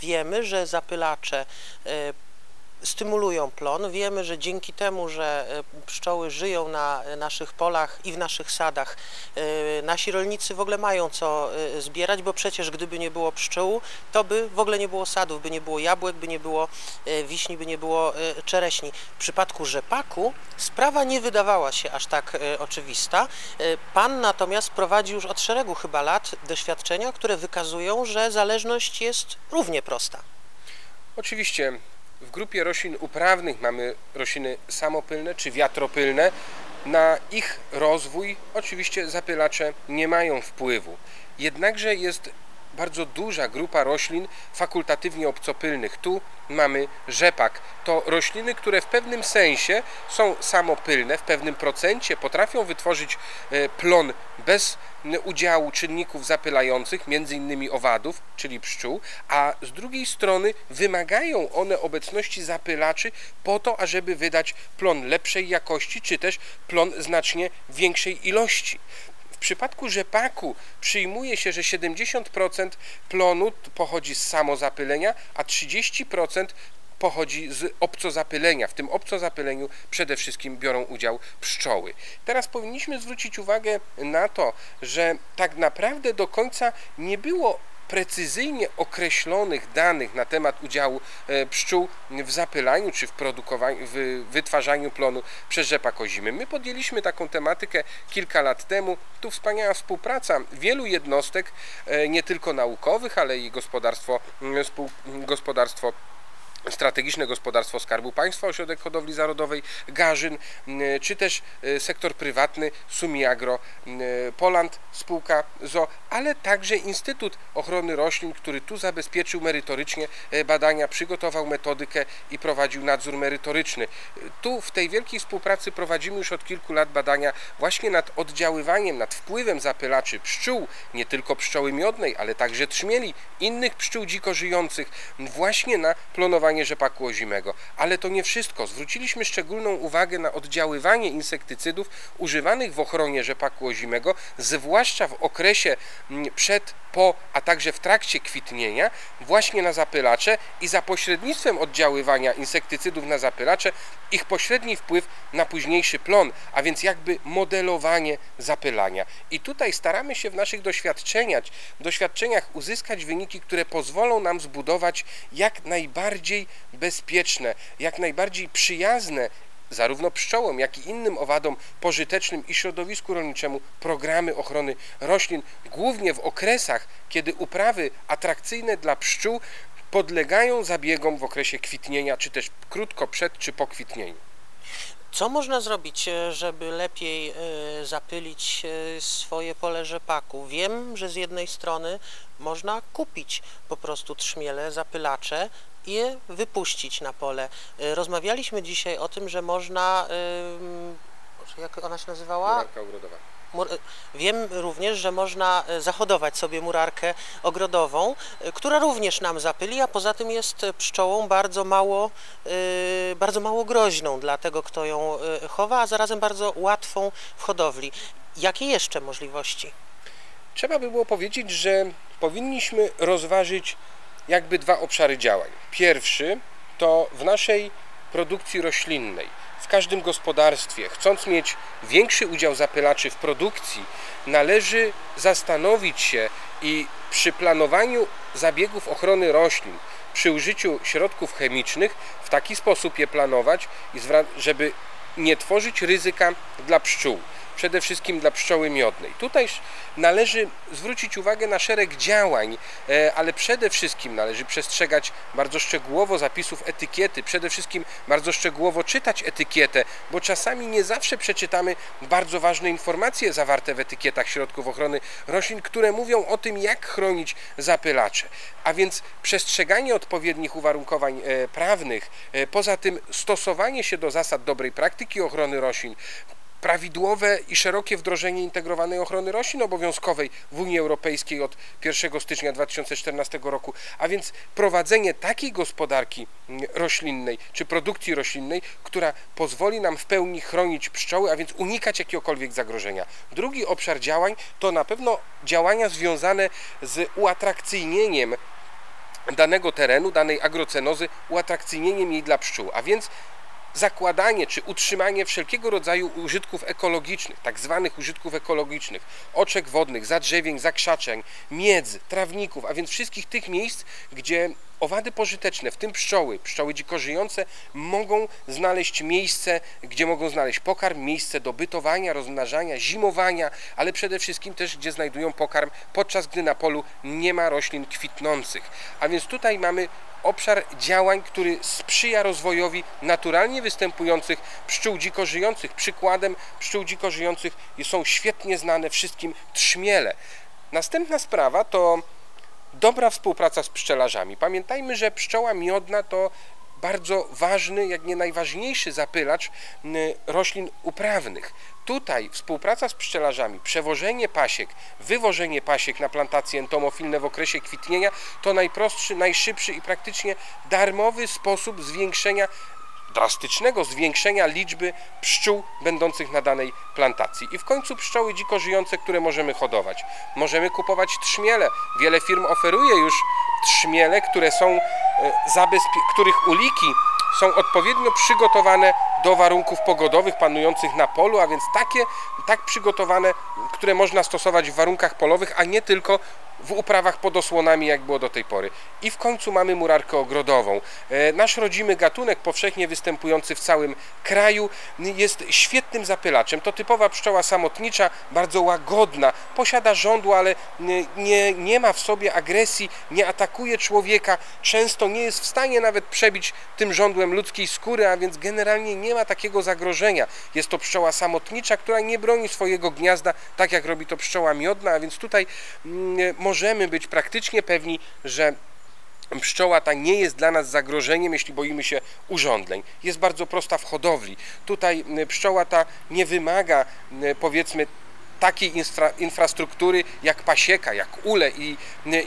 wiemy, że zapylacze e, stymulują plon. Wiemy, że dzięki temu, że e, pszczoły żyją na e, naszych polach i w naszych sadach, e, nasi rolnicy w ogóle mają co zbierać, bo przecież gdyby nie było pszczół, to by w ogóle nie było sadów, by nie było jabłek, by nie było wiśni, by nie było czereśni. W przypadku rzepaku sprawa nie wydawała się aż tak oczywista. Pan natomiast prowadzi już od szeregu chyba lat doświadczenia, które wykazują, że zależność jest równie prosta. Oczywiście w grupie roślin uprawnych mamy rośliny samopylne czy wiatropylne. Na ich rozwój oczywiście zapylacze nie mają wpływu. Jednakże jest bardzo duża grupa roślin fakultatywnie obcopylnych. Tu mamy rzepak. To rośliny, które w pewnym sensie są samopylne, w pewnym procencie potrafią wytworzyć e, plon bez udziału czynników zapylających, między innymi owadów, czyli pszczół, a z drugiej strony wymagają one obecności zapylaczy po to, ażeby wydać plon lepszej jakości, czy też plon znacznie większej ilości. Przypadku rzepaku przyjmuje się, że 70% plonu pochodzi z samozapylenia, a 30% pochodzi z obcozapylenia. W tym obcozapyleniu przede wszystkim biorą udział pszczoły. Teraz powinniśmy zwrócić uwagę na to, że tak naprawdę do końca nie było precyzyjnie określonych danych na temat udziału e, pszczół w zapylaniu czy w produkowaniu, w wytwarzaniu plonu przez rzepak ozimy. My podjęliśmy taką tematykę kilka lat temu. Tu wspaniała współpraca wielu jednostek, e, nie tylko naukowych, ale i gospodarstwo, gospodarstwo strategiczne gospodarstwo Skarbu Państwa, Ośrodek Hodowli Zarodowej Garzyn, czy też e, sektor prywatny Sumiagro Poland, spółka ZO, ale także Instytut Ochrony Roślin, który tu zabezpieczył merytorycznie e, badania, przygotował metodykę i prowadził nadzór merytoryczny. E, Tu w tej wielkiej współpracy prowadzimy już od kilku lat badania właśnie nad oddziaływaniem, nad wpływem zapylaczy pszczół, nie tylko pszczoły miodnej, ale także trzmieli, innych pszczół dziko żyjących, właśnie na plonowanie rzepaku ozimego. Ale to nie wszystko. Zwróciliśmy szczególną uwagę na oddziaływanie insektycydów używanych w ochronie rzepaku ozimego, zwłaszcza w okresie mm, przed, po, a także w trakcie kwitnienia, właśnie na zapylacze i za pośrednictwem oddziaływania insektycydów na zapylacze ich pośredni wpływ na późniejszy plon, a więc jakby modelowanie zapylania. I tutaj staramy się w naszych doświadczeniach, doświadczeniach uzyskać wyniki, które pozwolą nam zbudować jak najbardziej bezpieczne, jak najbardziej przyjazne zarówno pszczołom, jak i innym owadom pożytecznym i środowisku rolniczemu programy ochrony roślin, głównie w okresach, kiedy uprawy atrakcyjne dla pszczół podlegają zabiegom w okresie kwitnienia, czy też krótko przed czy po kwitnieniu. Co można zrobić, e, żeby lepiej e, zapylić e, swoje pole rzepaku? Wiem, że z jednej strony można kupić po prostu trzmiele, zapylacze i je wypuścić na pole. E, Rozmawialiśmy dzisiaj o tym, że można, jak ona się nazywała? Murarka ogrodowa. Mur- Wiem również, że można e, zahodować sobie murarkę ogrodową, która również nam zapyli, a poza tym jest pszczołą bardzo mało, bardzo mało groźną dla tego, kto ją chowa, a zarazem bardzo łatwą w hodowli. Jakie jeszcze możliwości? Trzeba by było powiedzieć, że powinniśmy rozważyć jakby dwa obszary działań. Pierwszy to w naszej produkcji roślinnej. W każdym gospodarstwie, chcąc mieć większy udział zapylaczy w produkcji, należy zastanowić się i przy planowaniu zabiegów ochrony roślin, przy użyciu środków chemicznych, w taki sposób je planować, żeby nie tworzyć ryzyka dla pszczół przede wszystkim dla pszczoły miodnej. Tutaj należy zwrócić uwagę na szereg działań, e, ale przede wszystkim należy przestrzegać bardzo szczegółowo zapisów etykiety, przede wszystkim bardzo szczegółowo czytać etykietę, bo czasami nie zawsze przeczytamy bardzo ważne informacje zawarte w etykietach środków ochrony roślin, które mówią o tym, jak chronić zapylacze. A więc przestrzeganie odpowiednich uwarunkowań e, prawnych, e, poza tym stosowanie się do zasad dobrej praktyki ochrony roślin, prawidłowe i szerokie wdrożenie integrowanej ochrony roślin obowiązkowej w Unii Europejskiej od 1 stycznia 2014 roku, a więc prowadzenie takiej gospodarki mm, roślinnej czy produkcji roślinnej, która pozwoli nam w pełni chronić pszczoły, a więc unikać jakiegokolwiek zagrożenia. Drugi obszar działań to na pewno działania związane z uatrakcyjnieniem danego terenu, danej agrocenozy, uatrakcyjnieniem jej dla pszczół. A więc zakładanie czy utrzymanie wszelkiego rodzaju użytków ekologicznych, tak zwanych użytków ekologicznych, oczek wodnych, zadrzewień, zakrzaczeń, miedz, trawników, a więc wszystkich tych miejsc, gdzie owady pożyteczne, w tym pszczoły, pszczoły dziko żyjące, mogą znaleźć miejsce, gdzie mogą znaleźć pokarm, miejsce do bytowania, rozmnażania, zimowania, ale przede wszystkim też, gdzie znajdują pokarm, podczas gdy na polu nie ma roślin kwitnących. A więc tutaj mamy obszar działań, który sprzyja rozwojowi naturalnie występujących pszczół dziko żyjących. Przykładem pszczół dziko żyjących są świetnie znane wszystkim trzmiele. Następna sprawa to dobra współpraca z pszczelarzami. Pamiętajmy, że pszczoła miodna to bardzo ważny, jak nie najważniejszy zapylacz roślin uprawnych. Tutaj współpraca z pszczelarzami, przewożenie pasiek, wywożenie pasiek na plantacje entomofilne w okresie kwitnienia to najprostszy, najszybszy i praktycznie darmowy sposób zwiększenia drastycznego zwiększenia liczby pszczół będących na danej plantacji. I w końcu pszczoły dziko żyjące, które możemy hodować. Możemy kupować trzmiele. Wiele firm oferuje już trzmiele, które są e, których uliki są odpowiednio przygotowane do warunków pogodowych panujących na polu, a więc takie tak przygotowane, które można stosować w warunkach polowych, a nie tylko w uprawach pod osłonami, jak było do tej pory. I w końcu mamy murarkę ogrodową. E, Nasz rodzimy gatunek, powszechnie występujący w całym kraju, jest świetnym zapylaczem. To typowa pszczoła samotnicza, bardzo łagodna, posiada żądło, ale nie- nie, ma w sobie agresji, nie atakuje człowieka, często nie jest w stanie nawet przebić tym żądłem ludzkiej skóry, a więc generalnie nie ma takiego zagrożenia. Jest to pszczoła samotnicza, która nie broni swojego gniazda, tak jak robi to pszczoła miodna, a więc tutaj mm, możemy być praktycznie pewni, że Pszczoła ta nie jest dla nas zagrożeniem, jeśli boimy się urządzeń. Jest bardzo prosta w hodowli. Tutaj pszczoła ta nie wymaga, powiedzmy, takiej infra, infrastruktury jak pasieka, jak ule i,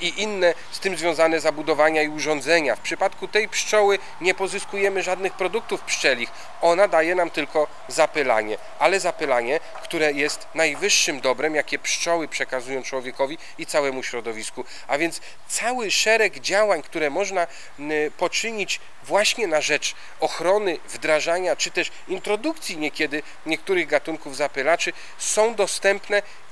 i inne z tym związane zabudowania i urządzenia. W przypadku tej pszczoły nie pozyskujemy żadnych produktów pszczelich. Ona daje nam tylko zapylanie, ale zapylanie, które jest najwyższym dobrem, jakie pszczoły przekazują człowiekowi i całemu środowisku. A więc cały szereg działań, które można poczynić właśnie na rzecz ochrony, wdrażania, czy też introdukcji niekiedy niektórych gatunków zapylaczy są dostępne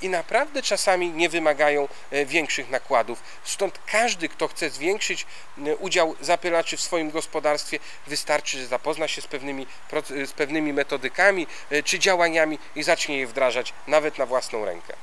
i naprawdę czasami nie wymagają e, większych nakładów. Stąd każdy, kto chce zwiększyć e, udział zapylaczy w swoim gospodarstwie, wystarczy, że zapozna się z pewnymi, proc- z pewnymi metodykami e, czy działaniami i zacznie je wdrażać nawet na własną rękę.